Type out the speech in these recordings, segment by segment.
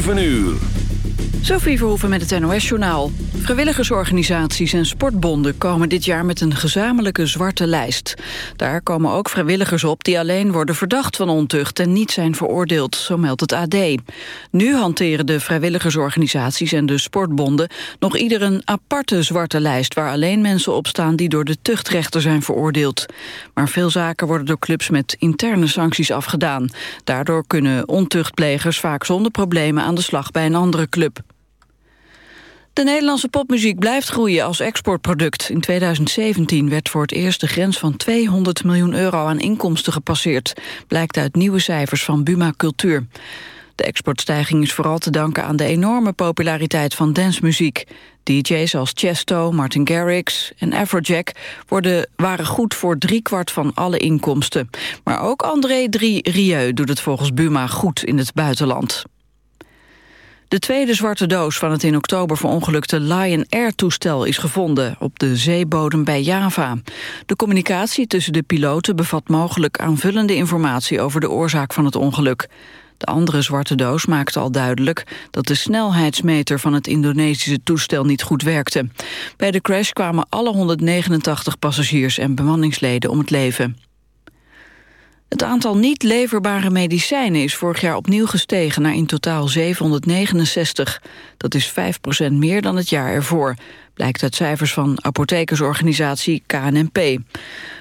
7 uur. Sophie Verhoeven met het NOS-journaal. Vrijwilligersorganisaties en sportbonden komen dit jaar met een gezamenlijke zwarte lijst. Daar komen ook vrijwilligers op die alleen worden verdacht van ontucht en niet zijn veroordeeld, zo meldt het AD. Nu hanteren de vrijwilligersorganisaties en de sportbonden nog ieder een aparte zwarte lijst waar alleen mensen op staan die door de tuchtrechter zijn veroordeeld. Maar veel zaken worden door clubs met interne sancties afgedaan. Daardoor kunnen ontuchtplegers vaak zonder problemen aan de slag bij een andere club. De Nederlandse popmuziek blijft groeien als exportproduct. In 2017 werd voor het eerst de grens van 200 miljoen euro aan inkomsten gepasseerd. Blijkt uit nieuwe cijfers van Buma Cultuur. De exportstijging is vooral te danken aan de enorme populariteit van dancemuziek. DJ's als Chesto, Martin Garrix en Afrojack worden, waren goed voor driekwart van alle inkomsten. Maar ook André Drie Rieu doet het volgens Buma goed in het buitenland. De tweede zwarte doos van het in oktober verongelukte Lion Air-toestel is gevonden op de zeebodem bij Java. De communicatie tussen de piloten bevat mogelijk aanvullende informatie over de oorzaak van het ongeluk. De andere zwarte doos maakte al duidelijk dat de snelheidsmeter van het Indonesische toestel niet goed werkte. Bij de crash kwamen alle 189 passagiers en bemanningsleden om het leven. Het aantal niet leverbare medicijnen is vorig jaar opnieuw gestegen naar in totaal 769. Dat is 5% meer dan het jaar ervoor, blijkt uit cijfers van apothekersorganisatie KNNP.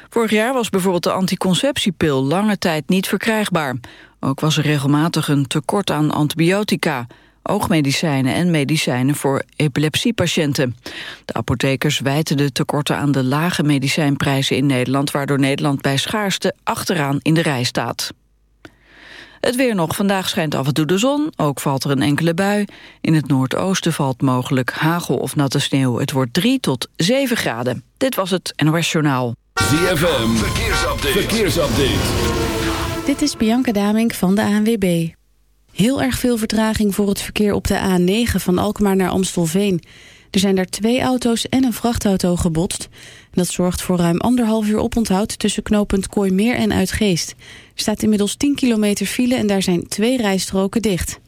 Vorig jaar was bijvoorbeeld de anticonceptiepil lange tijd niet verkrijgbaar. Ook was er regelmatig een tekort aan antibiotica oogmedicijnen en medicijnen voor epilepsiepatiënten. De apothekers wijten de tekorten aan de lage medicijnprijzen in Nederland... waardoor Nederland bij schaarste achteraan in de rij staat. Het weer nog. Vandaag schijnt af en toe de zon. Ook valt er een enkele bui. In het noordoosten valt mogelijk hagel of natte sneeuw. Het wordt 3 tot 7 graden. Dit was het NOS Journaal. ZFM. Verkeersupdate. Verkeersupdate. Dit is Bianca Damink van de ANWB. Heel erg veel vertraging voor het verkeer op de A9 van Alkmaar naar Amstelveen. Er zijn daar twee auto's en een vrachtauto gebotst. Dat zorgt voor ruim anderhalf uur oponthoud tussen knooppunt Kooimeer en Uitgeest. Er staat inmiddels 10 kilometer file en daar zijn twee rijstroken dicht.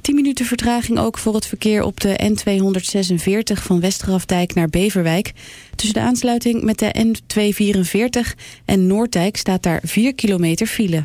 10 minuten vertraging ook voor het verkeer op de N246 van Westerafdijk naar Beverwijk. Tussen de aansluiting met de N244 en Noorddijk staat daar 4 kilometer file.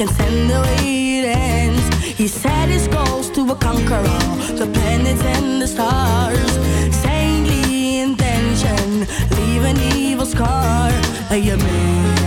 seconds and the way it ends He set his goals to conquer all the planets and the stars. Saintly intention, leave an evil scar. Amen.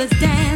us dance.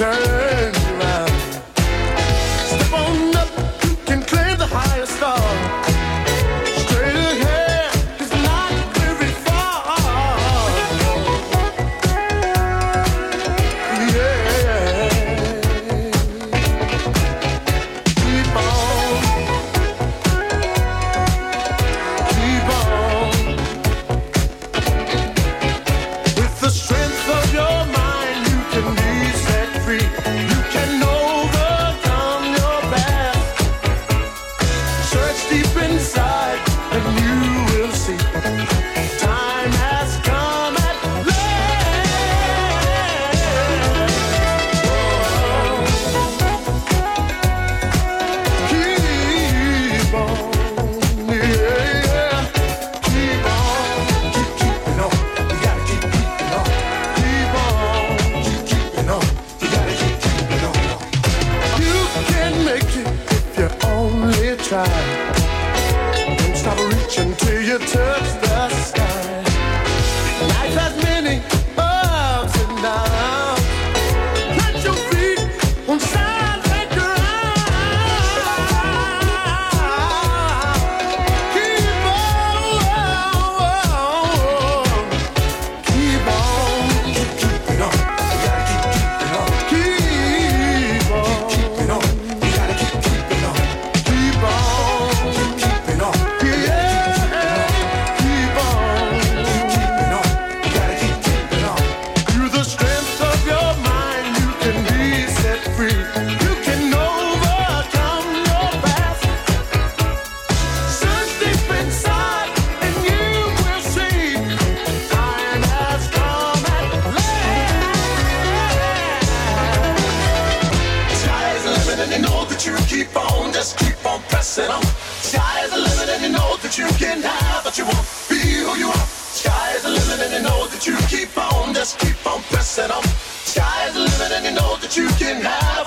turn. said I'm sky is the limit and you know that you can have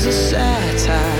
Is a satire.